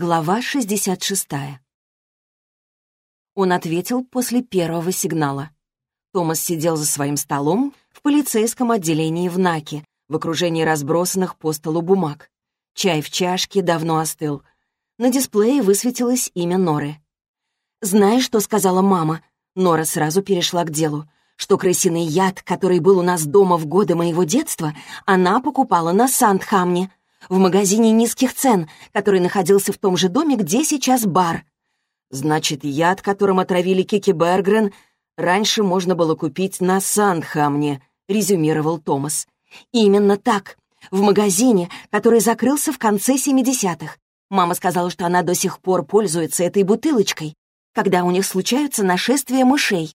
Глава 66. Он ответил после первого сигнала. Томас сидел за своим столом в полицейском отделении в Наке, в окружении разбросанных по столу бумаг. Чай в чашке давно остыл. На дисплее высветилось имя Норы. «Знаешь, что сказала мама?» Нора сразу перешла к делу. Что крысиный яд, который был у нас дома в годы моего детства, она покупала на Сандхамне в магазине низких цен, который находился в том же доме, где сейчас бар. Значит, яд, которым отравили Кики Бергрен, раньше можно было купить на Сандхамне, резюмировал Томас. Именно так. В магазине, который закрылся в конце 70-х. Мама сказала, что она до сих пор пользуется этой бутылочкой, когда у них случаются нашествия мышей.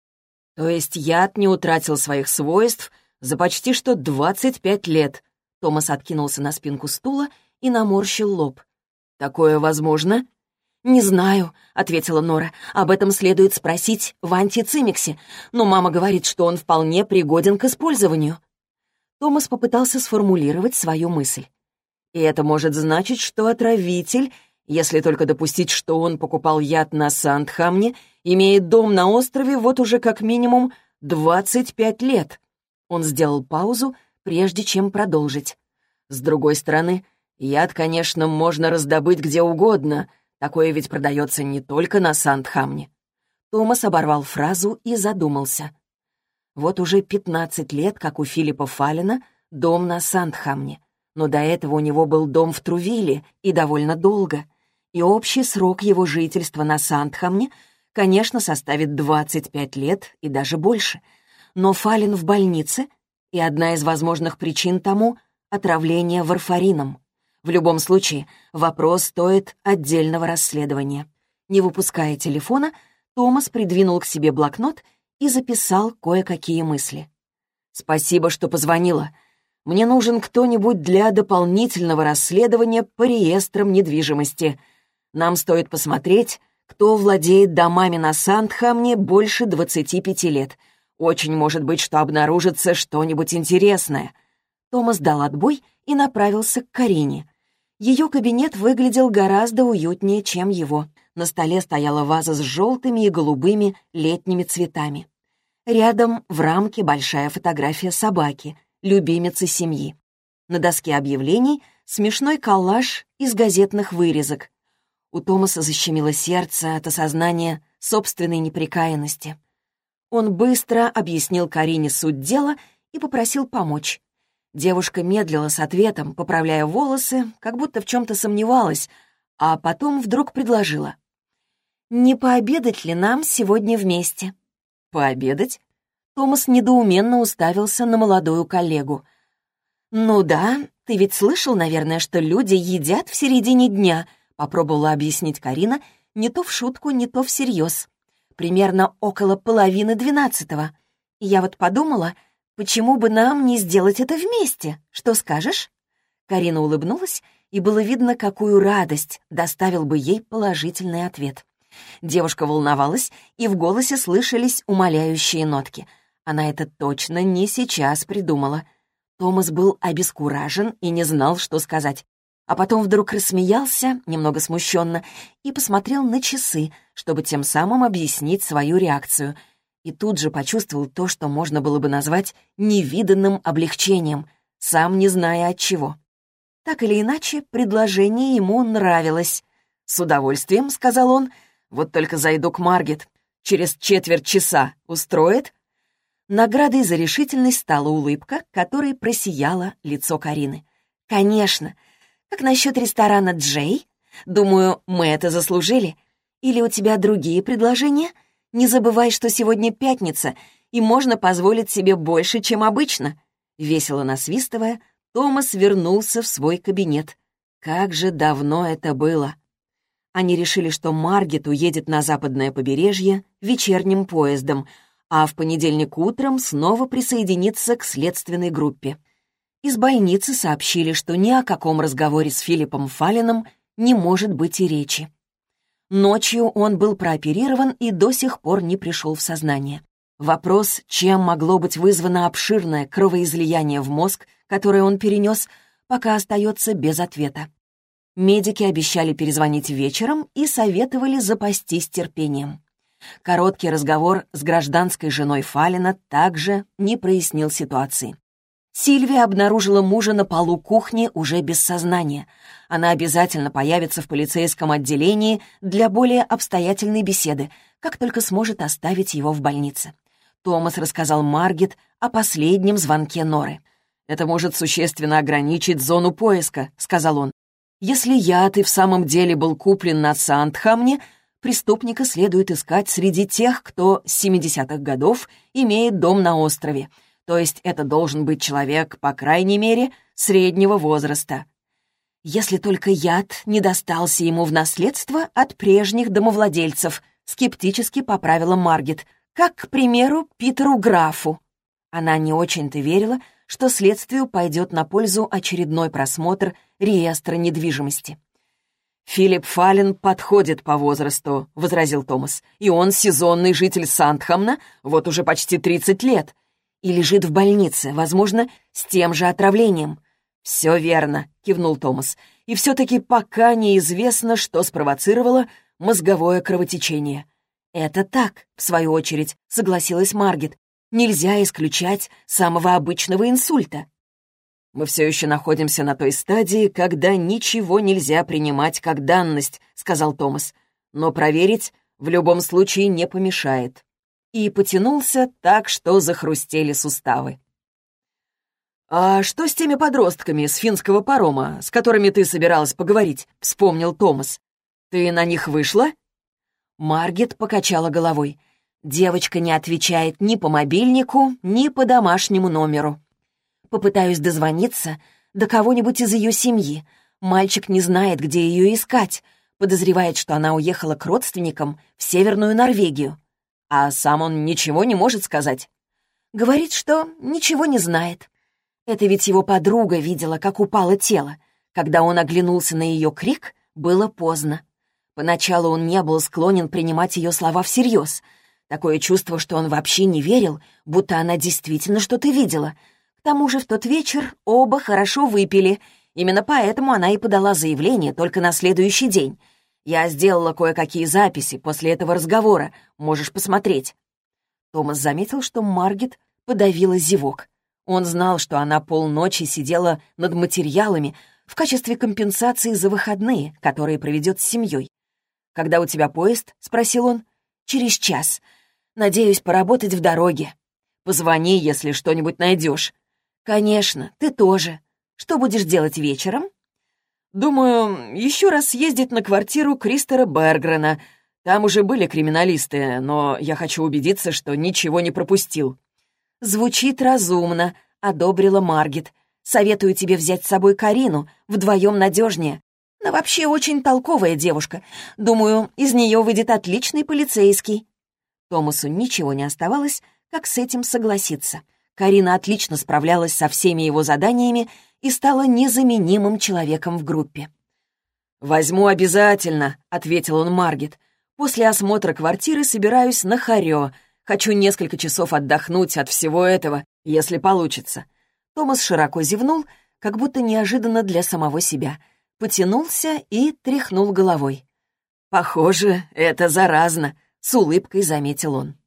То есть яд не утратил своих свойств за почти что 25 лет, Томас откинулся на спинку стула и наморщил лоб. «Такое возможно?» «Не знаю», — ответила Нора. «Об этом следует спросить в антицимиксе, но мама говорит, что он вполне пригоден к использованию». Томас попытался сформулировать свою мысль. «И это может значить, что отравитель, если только допустить, что он покупал яд на Сандхамне, имеет дом на острове вот уже как минимум 25 лет». Он сделал паузу, прежде чем продолжить. С другой стороны, яд, конечно, можно раздобыть где угодно, такое ведь продается не только на Сандхамне. Томас оборвал фразу и задумался. Вот уже 15 лет, как у Филиппа Фалина, дом на Сандхамне. Но до этого у него был дом в Трувиле, и довольно долго. И общий срок его жительства на Сандхамне, конечно, составит 25 лет и даже больше. Но Фалин в больнице — и одна из возможных причин тому — отравление варфарином. В любом случае, вопрос стоит отдельного расследования. Не выпуская телефона, Томас придвинул к себе блокнот и записал кое-какие мысли. «Спасибо, что позвонила. Мне нужен кто-нибудь для дополнительного расследования по реестрам недвижимости. Нам стоит посмотреть, кто владеет домами на Сандхамне больше 25 лет — очень может быть, что обнаружится что-нибудь интересное. Томас дал отбой и направился к Карине. Ее кабинет выглядел гораздо уютнее, чем его. На столе стояла ваза с желтыми и голубыми летними цветами. Рядом в рамке большая фотография собаки, любимицы семьи. На доске объявлений смешной коллаж из газетных вырезок. У Томаса защемило сердце от осознания собственной неприкаянности. Он быстро объяснил Карине суть дела и попросил помочь. Девушка медлила с ответом, поправляя волосы, как будто в чем-то сомневалась, а потом вдруг предложила. «Не пообедать ли нам сегодня вместе?» «Пообедать?» Томас недоуменно уставился на молодую коллегу. «Ну да, ты ведь слышал, наверное, что люди едят в середине дня», попробовала объяснить Карина, не то в шутку, не то всерьез примерно около половины двенадцатого. я вот подумала, почему бы нам не сделать это вместе? Что скажешь?» Карина улыбнулась, и было видно, какую радость доставил бы ей положительный ответ. Девушка волновалась, и в голосе слышались умоляющие нотки. Она это точно не сейчас придумала. Томас был обескуражен и не знал, что сказать а потом вдруг рассмеялся, немного смущенно, и посмотрел на часы, чтобы тем самым объяснить свою реакцию. И тут же почувствовал то, что можно было бы назвать невиданным облегчением, сам не зная от чего. Так или иначе, предложение ему нравилось. «С удовольствием», — сказал он, — «вот только зайду к Маргет. Через четверть часа устроит?» Наградой за решительность стала улыбка, которой просияло лицо Карины. «Конечно!» Как насчет ресторана «Джей»? Думаю, мы это заслужили. Или у тебя другие предложения? Не забывай, что сегодня пятница, и можно позволить себе больше, чем обычно». Весело насвистывая, Томас вернулся в свой кабинет. Как же давно это было! Они решили, что Маргет уедет на западное побережье вечерним поездом, а в понедельник утром снова присоединится к следственной группе. Из больницы сообщили, что ни о каком разговоре с Филиппом Фалином не может быть и речи. Ночью он был прооперирован и до сих пор не пришел в сознание. Вопрос, чем могло быть вызвано обширное кровоизлияние в мозг, которое он перенес, пока остается без ответа. медики обещали перезвонить вечером и советовали запастись терпением. Короткий разговор с гражданской женой Фалина также не прояснил ситуации. Сильвия обнаружила мужа на полу кухни уже без сознания. Она обязательно появится в полицейском отделении для более обстоятельной беседы, как только сможет оставить его в больнице. Томас рассказал Маргет о последнем звонке Норы. «Это может существенно ограничить зону поиска», — сказал он. «Если яд и в самом деле был куплен на Сандхамне, преступника следует искать среди тех, кто с 70-х годов имеет дом на острове. То есть это должен быть человек, по крайней мере, среднего возраста. Если только яд не достался ему в наследство от прежних домовладельцев, скептически поправила Маргет, как, к примеру, Питеру Графу. Она не очень-то верила, что следствию пойдет на пользу очередной просмотр реестра недвижимости. «Филипп Фален подходит по возрасту», — возразил Томас. «И он сезонный житель Сандхамна вот уже почти 30 лет. И лежит в больнице, возможно, с тем же отравлением». «Все верно», — кивнул Томас. «И все-таки пока неизвестно, что спровоцировало мозговое кровотечение». «Это так», — в свою очередь, согласилась Маргет. «Нельзя исключать самого обычного инсульта. «Мы все еще находимся на той стадии, когда ничего нельзя принимать как данность», — сказал Томас. «Но проверить в любом случае не помешает». И потянулся так, что захрустели суставы. «А что с теми подростками с финского парома, с которыми ты собиралась поговорить?» — вспомнил Томас. «Ты на них вышла?» Маргет покачала головой. Девочка не отвечает ни по мобильнику, ни по домашнему номеру. Попытаюсь дозвониться до кого-нибудь из ее семьи. Мальчик не знает, где ее искать. Подозревает, что она уехала к родственникам в Северную Норвегию. А сам он ничего не может сказать. Говорит, что ничего не знает. Это ведь его подруга видела, как упало тело. Когда он оглянулся на ее крик, было поздно. Поначалу он не был склонен принимать ее слова всерьез. Такое чувство, что он вообще не верил, будто она действительно что-то видела — к тому же в тот вечер оба хорошо выпили. Именно поэтому она и подала заявление только на следующий день. Я сделала кое-какие записи после этого разговора. Можешь посмотреть». Томас заметил, что Маргет подавила зевок. Он знал, что она полночи сидела над материалами в качестве компенсации за выходные, которые проведет с семьей. «Когда у тебя поезд?» — спросил он. «Через час. Надеюсь поработать в дороге. Позвони, если что-нибудь найдешь. «Конечно, ты тоже. Что будешь делать вечером?» «Думаю, еще раз съездить на квартиру Кристера Бергрена. Там уже были криминалисты, но я хочу убедиться, что ничего не пропустил». «Звучит разумно», — одобрила Маргет. «Советую тебе взять с собой Карину, вдвоем надежнее. Она вообще очень толковая девушка. Думаю, из нее выйдет отличный полицейский». Томасу ничего не оставалось, как с этим согласиться. Карина отлично справлялась со всеми его заданиями и стала незаменимым человеком в группе. «Возьму обязательно», — ответил он Маргет. «После осмотра квартиры собираюсь на Харё. Хочу несколько часов отдохнуть от всего этого, если получится». Томас широко зевнул, как будто неожиданно для самого себя, потянулся и тряхнул головой. «Похоже, это заразно», — с улыбкой заметил он.